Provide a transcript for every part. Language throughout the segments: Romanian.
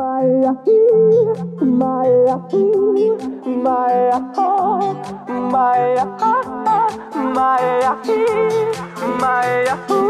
my my my my my my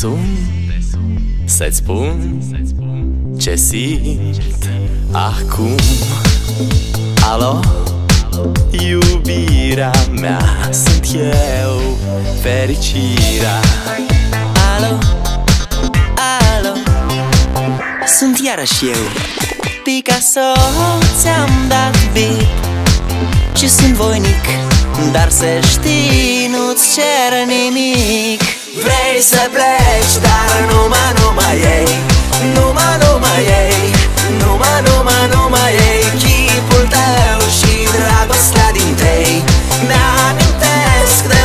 sun să-ți spun ce simt acum. Alo? Iubirea mea sunt eu, fericirea. Alo, alo? Sunt iarăși eu Picasso Ți-am dat bip Și sunt voinic Dar să știi Nu-ți cer nimic Vrei să pleci Dar numai, numai ei. Numai, numai ei. Numai, numai, numai ei. Chipul tău și dragostea din tei Mi-amintesc de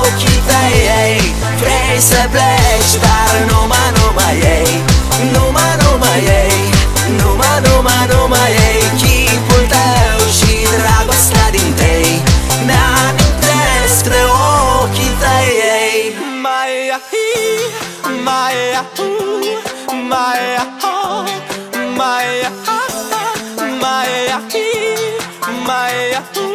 ochii tăi ei. Vrei să pleci Dar numai, numai ei. Numai, numai ei. Numai, numai, numai ei my, ooh, my, oh, my, my, my, my, my, my, my, my, my, my, my, my, my, my, my, my, my,